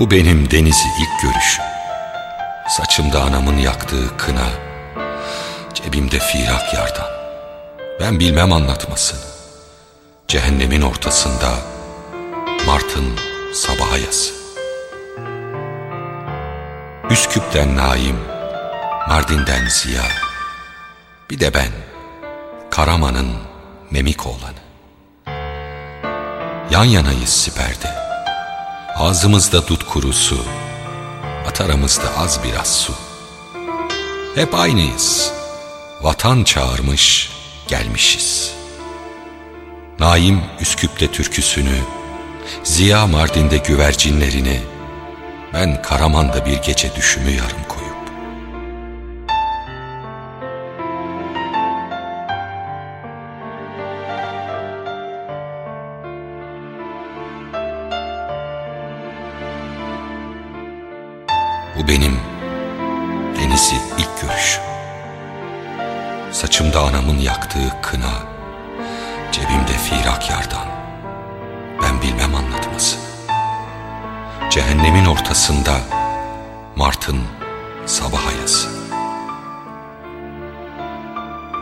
Bu benim denizi ilk görüşüm. Saçımda anamın yaktığı kına, cebimde firak yardan. Ben bilmem anlatmasını. Cehennemin ortasında Mart'ın sabah ayası. Üsküp'ten Naim, Mardin'den Ziya, bir de ben, Karaman'ın memik oğlanı. Yan yanayız siperde, ağzımızda dut kurusu, at aramızda az biraz su. Hep aynıyız, vatan çağırmış, gelmişiz. Naim Üsküp'te türküsünü, Ziya Mardin'de güvercinlerini, ben Karaman'da bir gece düşümü yarım koydum. Bu benim denizi ilk görüşüm. Saçımda anamın yaktığı kına, cebimde firak yardan. Ben bilmem anlatması. Cehennemin ortasında Mart'ın sabah ayası.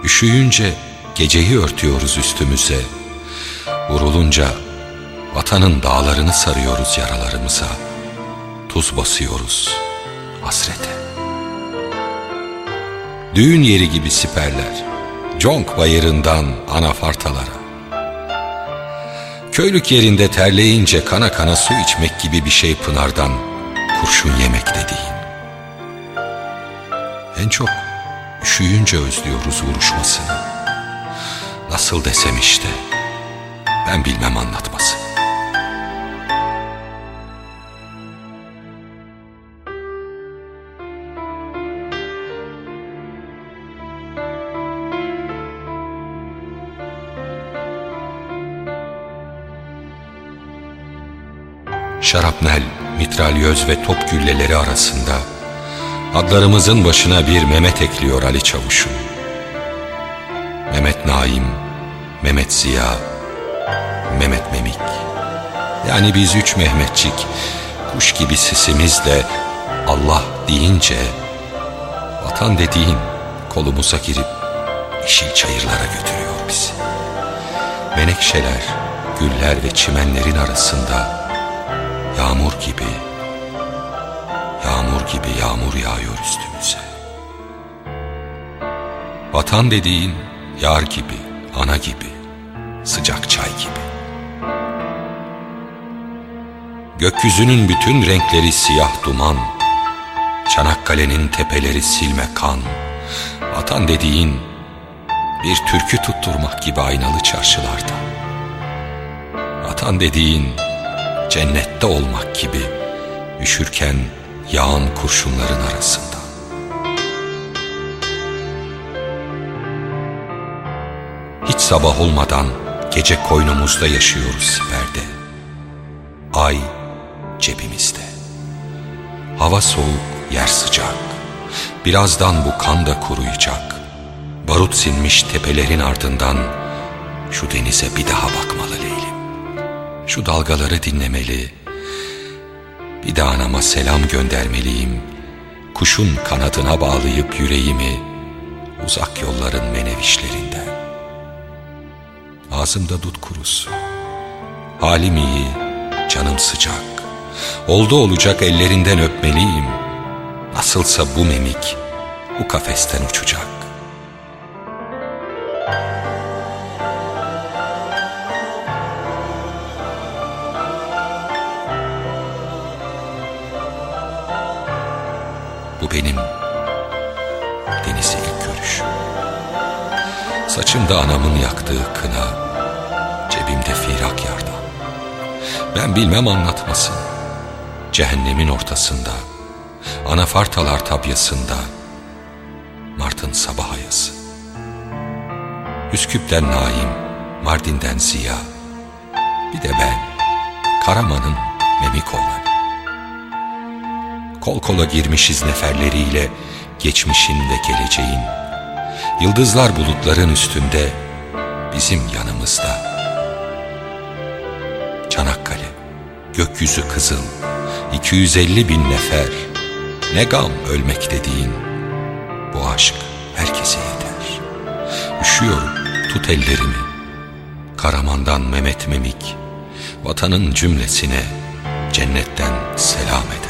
Üşüyünce geceyi örtüyoruz üstümüze. Vurulunca vatanın dağlarını sarıyoruz yaralarımıza. Tuz basıyoruz hasrete. Düğün yeri gibi siperler, Conk bayırından anafartalara. Köylük yerinde terleyince kana kana su içmek gibi bir şey pınardan kurşun yemek dediğin. En çok üşüyünce özlüyoruz vuruşmasını. Nasıl desem işte, ben bilmem anlatmasını. Şarapnel, mitralyöz ve top gülleleri arasında adlarımızın başına bir Mehmet ekliyor Ali Çavuş'um. Mehmet Naim, Mehmet Ziya, Mehmet Memik. Yani biz üç Mehmetçik, kuş gibi sesimizle Allah deyince, vatan dediğin kolumuza girip yeşil çayırlara götürüyor bizi. Menekşeler, güller ve çimenlerin arasında Yağmur gibi, yağmur gibi yağmur yağıyor üstümüze. Vatan dediğin yar gibi, ana gibi, sıcak çay gibi. Gökyüzünün bütün renkleri siyah duman, Çanakkale'nin tepeleri silme kan, Vatan dediğin bir türkü tutturmak gibi aynalı çarşılarda. Vatan dediğin cennette olmak gibi üşürken yağan kurşunların arasında. Hiç sabah olmadan gece koynumuzda yaşıyoruz siperde. Ay cebimizde. Hava soğuk, yer sıcak. Birazdan bu kan da kuruyacak. Barut sinmiş tepelerin ardından şu denize bir daha bakmalı Leylim. Şu dalgaları dinlemeli, bir de anama selam göndermeliyim. Kuşun kanadına bağlayıp yüreğimi uzak yolların menevişlerinden. Ağzımda dut kurusu, halim iyi, canım sıcak. Oldu olacak ellerinden öpmeliyim. Nasılsa bu memik bu kafesten uçacak. Bu benim denize ilk görüşüm. Saçımda anamın yaktığı kına, cebimde firak yarda. Ben bilmem anlatmasın. Cehennemin ortasında, anafartalar tabyasında, Mart'ın sabah ayası. Üsküp'ten Naim, Mardin'den Ziya, bir de ben, Karaman'ın memik olan kol kola girmişiz neferleriyle geçmişin ve geleceğin. Yıldızlar bulutların üstünde, bizim yanımızda. Çanakkale, gökyüzü kızıl, 250 bin nefer Ne gam ölmek dediğin Bu aşk herkese yeter Üşüyorum tut ellerimi Karamandan Mehmet Memik Vatanın cümlesine cennetten selam eder